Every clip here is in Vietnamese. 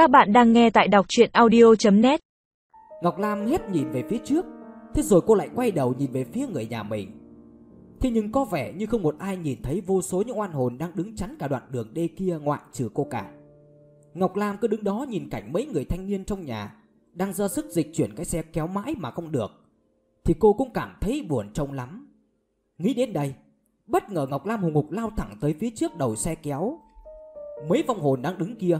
Các bạn đang nghe tại đọc chuyện audio.net Ngọc Lam hết nhìn về phía trước, Thế rồi cô lại quay đầu nhìn về phía người nhà mình. Thế nhưng có vẻ như không một ai nhìn thấy vô số những oan hồn đang đứng chắn cả đoạn đường đê kia ngoại trừ cô cả. Ngọc Lam cứ đứng đó nhìn cảnh mấy người thanh niên trong nhà, Đang ra sức dịch chuyển cái xe kéo mãi mà không được. Thì cô cũng cảm thấy buồn trông lắm. Nghĩ đến đây, Bất ngờ Ngọc Lam hùng hục lao thẳng tới phía trước đầu xe kéo. Mấy vong hồn đang đứng kia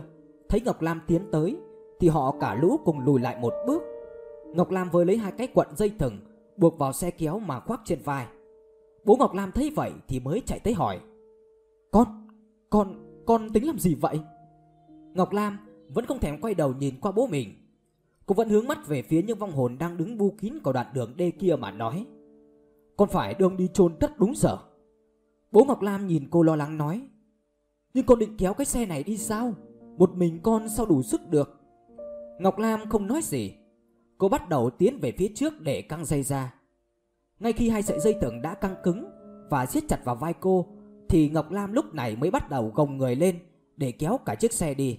Thấy Ngọc Lam tiến tới Thì họ cả lũ cùng lùi lại một bước. Ngọc Lam vừa lấy hai cái quận dây thừng Buộc vào xe kéo mà khoác trên vai. Bố Ngọc Lam thấy vậy Thì mới chạy tới hỏi Con, con, con tính làm gì vậy? Ngọc Lam vẫn không thèm quay đầu nhìn qua bố mình. Cô vẫn hướng mắt về phía những vong hồn đang đứng bu kín của đoạn đường đê kia mà nói Con phải đương đi chôn rất đúng giờ. Bố Ngọc Lam nhìn cô lo lắng nói Nhưng con định kéo cái xe này đi sao? Một mình con sao đủ sức được? Ngọc Lam không nói gì. Cô bắt đầu tiến về phía trước để căng dây ra. Ngay khi hai sợi dây thừng đã căng cứng Và siết chặt vào vai cô, Thì Ngọc Lam lúc này mới bắt đầu gồng người lên Để kéo cả chiếc xe đi.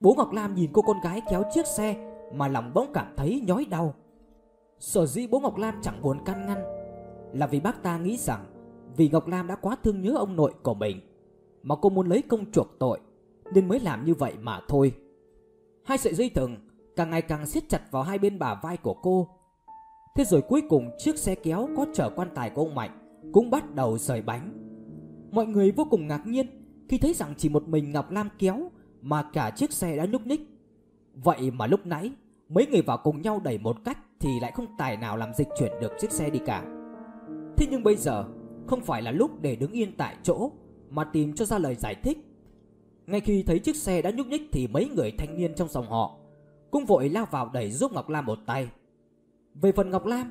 Bố Ngọc Lam nhìn cô con gái kéo chiếc xe Mà lòng bỗng cảm thấy nhói đau. Sở dĩ bố Ngọc Lam chẳng buồn can ngăn Là vì bác ta nghĩ rằng Vì Ngọc Lam đã quá thương nhớ ông nội của mình Mà cô muốn lấy công chuộc tội. Nên mới làm như vậy mà thôi Hai sợi dây thừng càng ngày càng siết chặt vào hai bên bả vai của cô. Thế rồi cuối cùng chiếc xe kéo có chở quan tài của ông Mạnh cũng bắt đầu rời bánh. Mọi người vô cùng ngạc nhiên khi thấy rằng chỉ một mình Ngọc Lam kéo mà cả chiếc xe đã nhúc nhích. Vậy mà lúc nãy, mấy người vào cùng nhau đẩy một cách thì lại không tài nào làm dịch chuyển được chiếc xe đi cả. Thế nhưng bây giờ, không phải là lúc để đứng yên tại chỗ mà tìm cho ra lời giải thích. Ngay khi thấy chiếc xe đã nhúc nhích thì mấy người thanh niên trong dòng họ cũng vội lao vào đẩy giúp Ngọc Lam một tay. Về phần Ngọc Lam,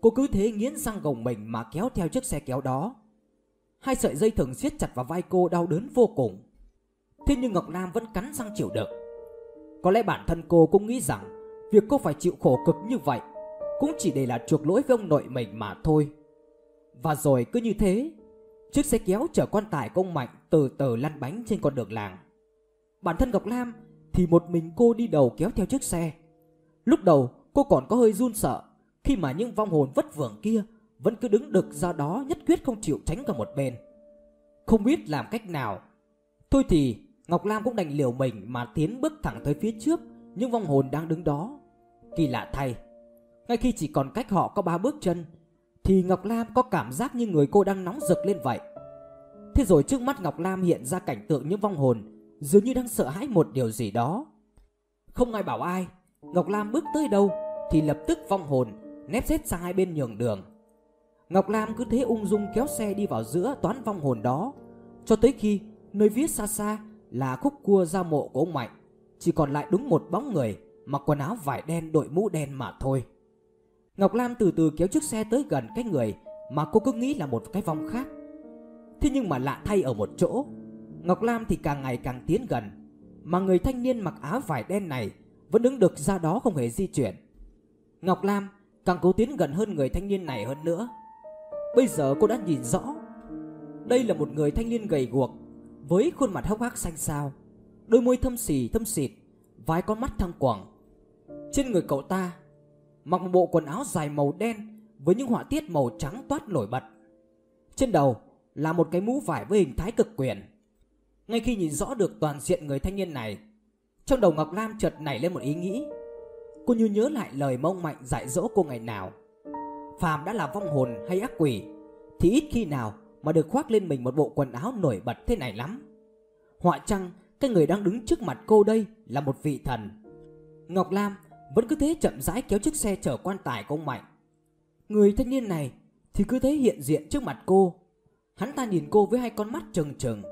cô cứ thế nghiến răng gồng mình mà kéo theo chiếc xe kéo đó. Hai sợi dây thừng siết chặt vào vai cô đau đớn vô cùng. Thế nhưng Ngọc Lam vẫn cắn răng chịu đựng. Có lẽ bản thân cô cũng nghĩ rằng việc cô phải chịu khổ cực như vậy cũng chỉ để là chuộc lỗi với ông nội mình mà thôi. Và rồi cứ như thế, chiếc xe kéo chở quan tài của ông Mạnh từ từ lăn bánh trên con đường làng. Bản thân Ngọc Lam thì một mình cô đi đầu kéo theo chiếc xe. Lúc đầu cô còn có hơi run sợ khi mà những vong hồn vất vưởng kia vẫn cứ đứng đực ra đó nhất quyết không chịu tránh cả một bên. Không biết làm cách nào. Thôi thì Ngọc Lam cũng đành liều mình mà tiến bước thẳng tới phía trước những vong hồn đang đứng đó. Kỳ lạ thay, ngay khi chỉ còn cách họ có ba bước chân thì Ngọc Lam có cảm giác như người cô đang nóng rực lên vậy. Thế rồi trước mắt Ngọc Lam hiện ra cảnh tượng những vong hồn dường như đang sợ hãi một điều gì đó. Không ai bảo ai, Ngọc Lam bước tới đâu thì lập tức vong hồn nép xếp sang hai bên nhường đường. Ngọc Lam cứ thế ung dung kéo xe đi vào giữa toán vong hồn đó, cho tới khi nơi viết xa xa là khúc cua ra mộ của ông Mạnh, chỉ còn lại đúng một bóng người mặc quần áo vải đen đội mũ đen mà thôi. Ngọc Lam từ từ kéo chiếc xe tới gần cái người mà cô cứ nghĩ là một cái vong khác. Thế nhưng mà lạ thay ở một chỗ. Ngọc Lam thì càng ngày càng tiến gần, Mà người thanh niên mặc áo vải đen này Vẫn đứng được ra đó không hề di chuyển. Ngọc Lam càng cố tiến gần hơn người thanh niên này hơn nữa. Bây giờ cô đã nhìn rõ, Đây là một người thanh niên gầy guộc, Với khuôn mặt hốc hác xanh xao, Đôi môi thâm xì thâm xịt Vài con mắt thăng quầng. Trên người cậu ta Mặc một bộ quần áo dài màu đen Với những họa tiết màu trắng toát nổi bật. Trên đầu là một cái mũ vải với hình thái cực quyền. Ngay khi nhìn rõ được toàn diện người thanh niên này, Trong đầu Ngọc Lam chợt nảy lên một ý nghĩ. Cô như nhớ lại lời mông mạnh dạy dỗ cô ngày nào. Phàm đã là vong hồn hay ác quỷ, Thì ít khi nào mà được khoác lên mình một bộ quần áo nổi bật thế này lắm. Họa chăng cái người đang đứng trước mặt cô đây là một vị thần? Ngọc Lam vẫn cứ thế chậm rãi kéo chiếc xe chở quan tài của ông Mạnh. Người thanh niên này thì cứ thế hiện diện trước mặt cô Hắn ta nhìn cô với hai con mắt trừng trừng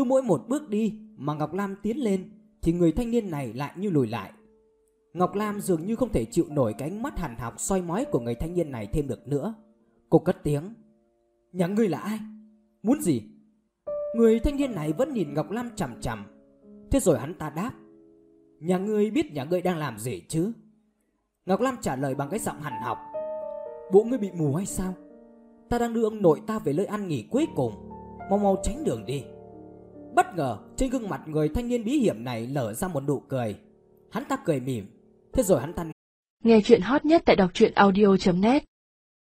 cứ mỗi một bước đi mà Ngọc Lam tiến lên, thì người thanh niên này lại như lùi lại. Ngọc Lam dường như không thể chịu nổi cái ánh mắt hằn học soi mói của người thanh niên này thêm được nữa. Cô cất tiếng. Nhà ngươi là ai? Muốn gì? Người thanh niên này vẫn nhìn Ngọc Lam chằm chằm. Thế rồi hắn ta đáp. Nhà ngươi biết nhà ngươi đang làm gì chứ? Ngọc Lam trả lời bằng cái giọng hằn học. Bộ ngươi bị mù hay sao? Ta đang đưa ông nội ta về nơi ăn nghỉ cuối cùng. Mau mau tránh đường đi. Bất ngờ, trên gương mặt người thanh niên bí hiểm này lở ra một nụ cười Hắn ta cười mỉm Thế rồi hắn ta Nghe chuyện hot nhất tại đọc truyện audio.net